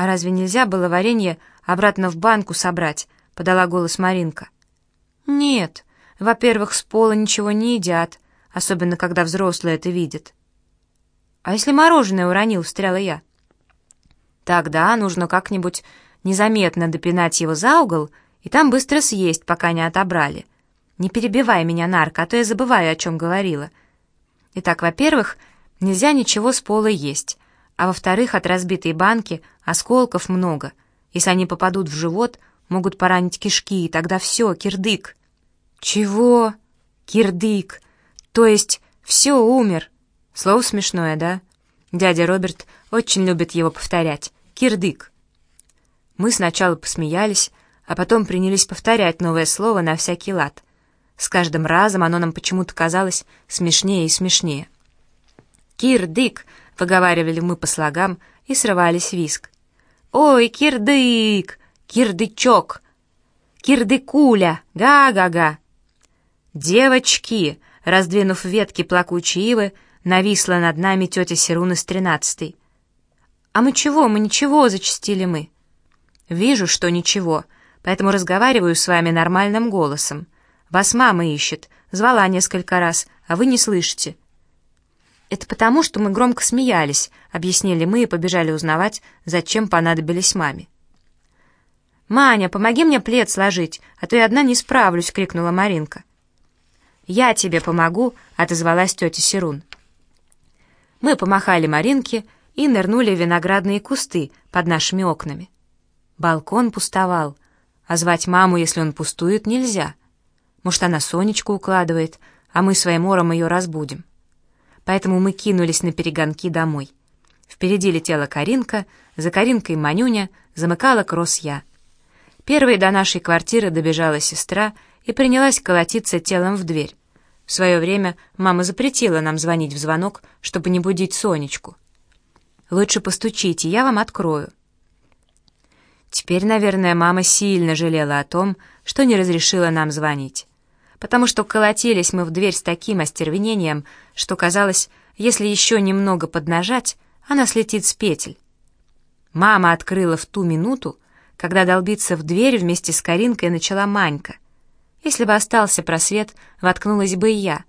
«А разве нельзя было варенье обратно в банку собрать?» — подала голос Маринка. «Нет, во-первых, с пола ничего не едят, особенно когда взрослые это видят». «А если мороженое уронил?» — встряла я. «Тогда нужно как-нибудь незаметно допинать его за угол и там быстро съесть, пока не отобрали. Не перебивай меня, Нарк, а то я забываю, о чем говорила. Итак, во-первых, нельзя ничего с пола есть, а во-вторых, от разбитой банки осколков много. Если они попадут в живот, могут поранить кишки, и тогда все, кирдык. Чего? Кирдык. То есть все, умер. Слово смешное, да? Дядя Роберт очень любит его повторять. Кирдык. Мы сначала посмеялись, а потом принялись повторять новое слово на всякий лад. С каждым разом оно нам почему-то казалось смешнее и смешнее. «Кирдык!» — выговаривали мы по слогам и срывались виск. «Ой, кирдык! Кирдычок! Кирдыкуля! Га-га-га!» «Девочки!» — раздвинув ветки плакучей ивы, нависла над нами тетя Серуна с тринадцатой. «А мы чего, мы ничего!» — зачастили мы. «Вижу, что ничего, поэтому разговариваю с вами нормальным голосом. Вас мама ищет, звала несколько раз, а вы не слышите». «Это потому, что мы громко смеялись», — объяснили мы и побежали узнавать, зачем понадобились маме. «Маня, помоги мне плед сложить, а то я одна не справлюсь», — крикнула Маринка. «Я тебе помогу», — отозвалась тетя Серун. Мы помахали Маринке и нырнули в виноградные кусты под нашими окнами. Балкон пустовал, а звать маму, если он пустует, нельзя. Может, она Сонечку укладывает, а мы своим ором ее разбудим. Поэтому мы кинулись на перегонки домой. Впереди летела Каринка, за Каринкой Манюня, замыкала кросс я. Первой до нашей квартиры добежала сестра и принялась колотиться телом в дверь. В свое время мама запретила нам звонить в звонок, чтобы не будить Сонечку. «Лучше постучите, я вам открою». Теперь, наверное, мама сильно жалела о том, что не разрешила нам звонить. Потому что колотились мы в дверь с таким остервенением, что казалось, если еще немного поднажать, она слетит с петель. Мама открыла в ту минуту, когда долбиться в дверь вместе с Каринкой начала Манька — если бы остался просвет, воткнулась бы и я,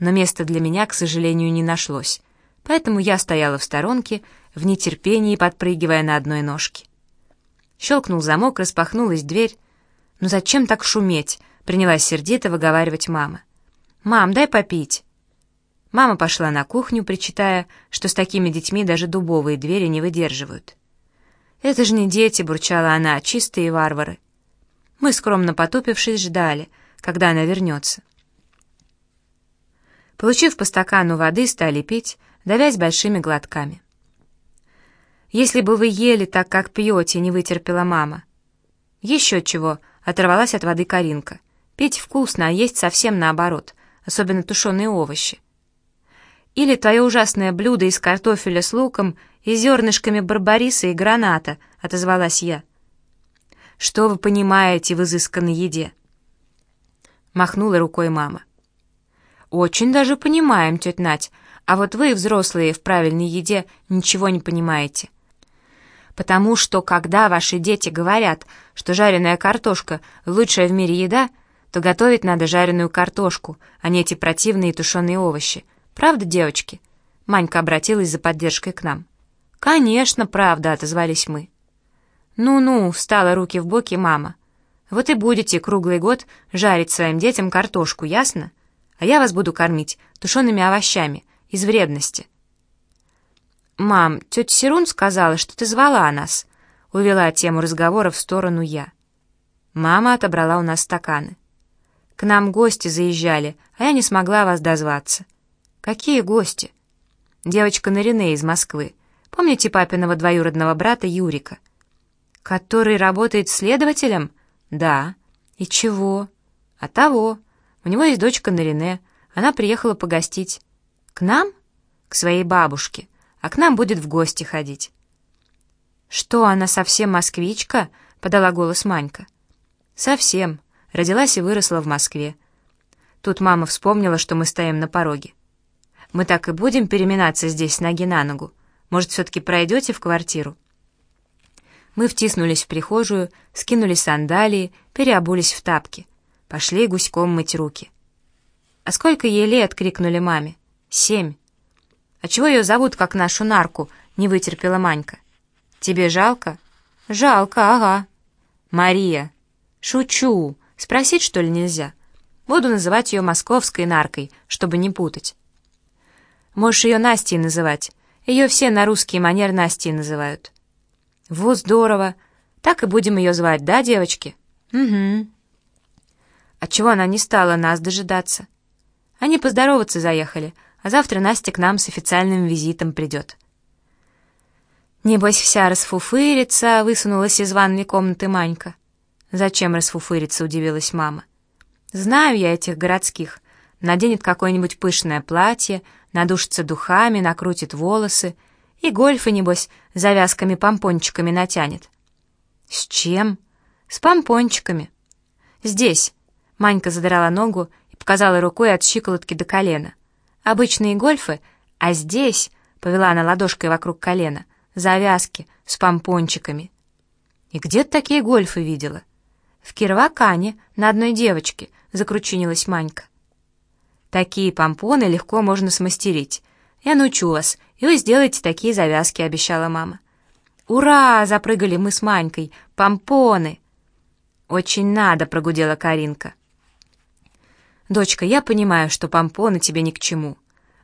но места для меня, к сожалению, не нашлось, поэтому я стояла в сторонке, в нетерпении подпрыгивая на одной ножке. Щелкнул замок, распахнулась дверь. «Ну зачем так шуметь?» — принялась сердито выговаривать мама. «Мам, дай попить». Мама пошла на кухню, причитая, что с такими детьми даже дубовые двери не выдерживают. «Это же не дети», — бурчала она, — «чистые варвары». Мы, скромно потупившись, ждали, когда она вернется. Получив по стакану воды, стали пить, давясь большими глотками. «Если бы вы ели так, как пьете», — не вытерпела мама. «Еще чего», — оторвалась от воды Каринка. «Пить вкусно, а есть совсем наоборот, особенно тушеные овощи». «Или твое ужасное блюдо из картофеля с луком и зернышками барбариса и граната», — отозвалась я. Что вы понимаете в изысканной еде?» Махнула рукой мама. «Очень даже понимаем, тетя Надь, а вот вы, взрослые, в правильной еде ничего не понимаете. Потому что, когда ваши дети говорят, что жареная картошка — лучшая в мире еда, то готовить надо жареную картошку, а не эти противные тушеные овощи. Правда, девочки?» Манька обратилась за поддержкой к нам. «Конечно, правда», — отозвались мы. «Ну-ну», — встала руки в боки мама. «Вот и будете круглый год жарить своим детям картошку, ясно? А я вас буду кормить тушеными овощами, из вредности». «Мам, тетя Серун сказала, что ты звала нас», — увела тему разговора в сторону я. Мама отобрала у нас стаканы. «К нам гости заезжали, а я не смогла вас дозваться». «Какие гости?» «Девочка Нарине из Москвы. Помните папиного двоюродного брата Юрика?» «Который работает следователем?» «Да». «И чего?» «А того. У него есть дочка Нарине. Она приехала погостить». «К нам?» «К своей бабушке. А к нам будет в гости ходить». «Что, она совсем москвичка?» — подала голос Манька. «Совсем. Родилась и выросла в Москве». Тут мама вспомнила, что мы стоим на пороге. «Мы так и будем переминаться здесь ноги на ногу. Может, все-таки пройдете в квартиру?» Мы втиснулись в прихожую, скинули сандалии, переобулись в тапки. Пошли гуськом мыть руки. «А сколько ей лет?» — крикнули маме. «Семь». «А чего ее зовут, как нашу нарку?» — не вытерпела Манька. «Тебе жалко?» «Жалко, ага». «Мария». «Шучу. Спросить, что ли, нельзя?» «Буду называть ее московской наркой, чтобы не путать». «Можешь ее Настей называть. Ее все на русский манер Настей называют». «Вот здорово. Так и будем ее звать, да, девочки?» «Угу». Отчего она не стала нас дожидаться? Они поздороваться заехали, а завтра Настя к нам с официальным визитом придет. Небось, вся расфуфырится, высунулась из ванной комнаты Манька. «Зачем расфуфыриться?» — удивилась мама. «Знаю я этих городских. Наденет какое-нибудь пышное платье, надушится духами, накрутит волосы, и гольфы, небось, завязками-помпончиками натянет». «С чем?» «С помпончиками». «Здесь». Манька задрала ногу и показала рукой от щиколотки до колена. «Обычные гольфы, а здесь...» — повела она ладошкой вокруг колена завязки с помпончиками. И где ты такие гольфы видела? В Кировакане, на одной девочке, закручинилась Манька. Такие помпоны легко можно смастерить. Я научу вас, и вы сделаете такие завязки, обещала мама. «Ура!» — запрыгали мы с Манькой. «Помпоны!» «Очень надо!» — прогудела Каринка. «Дочка, я понимаю, что помпоны тебе ни к чему,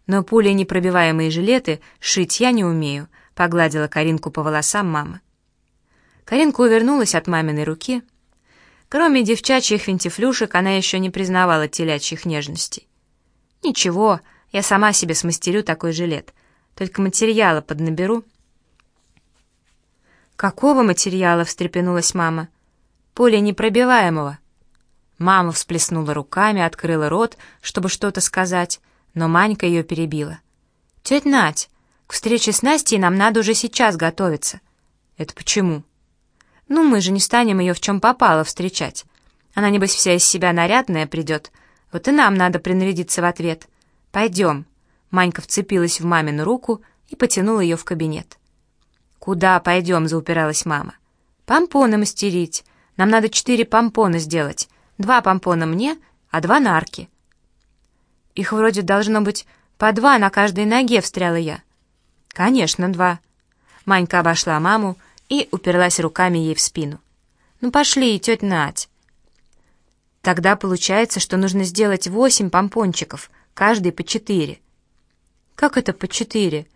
но пули непробиваемые жилеты шить я не умею, Погладила Каринку по волосам мама. Каринка увернулась от маминой руки. Кроме девчачьих винтифлюшек, она еще не признавала телячьих нежностей. «Ничего, я сама себе смастерю такой жилет. Только материала поднаберу». «Какого материала?» — встрепенулась мама. «Поле непробиваемого». Мама всплеснула руками, открыла рот, чтобы что-то сказать, но Манька ее перебила. «Тетя Надь, к встрече с Настей нам надо уже сейчас готовиться. Это почему? Ну, мы же не станем ее в чем попало встречать. Она, небось, вся из себя нарядная придет. Вот и нам надо принарядиться в ответ. Пойдем. Манька вцепилась в мамину руку и потянула ее в кабинет. «Куда пойдем?» — заупиралась мама. «Помпоны мастерить. Нам надо четыре помпона сделать. Два помпона мне, а два нарки». «Их вроде должно быть по два на каждой ноге», — встряла я. «Конечно, два». Манька обошла маму и уперлась руками ей в спину. «Ну пошли, тетя Надь». Тогда получается, что нужно сделать восемь помпончиков, каждый по четыре. «Как это по четыре?»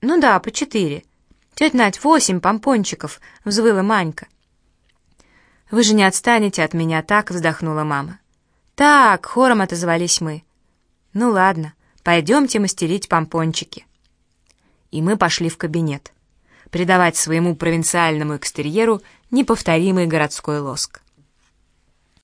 «Ну да, по четыре». «Тетя Надь, восемь помпончиков!» — взвыла Манька. «Вы же не отстанете от меня так!» — вздохнула мама. «Так!» — хором отозвались мы. «Ну ладно, пойдемте мастерить помпончики» и мы пошли в кабинет. Придавать своему провинциальному экстерьеру неповторимый городской лоск.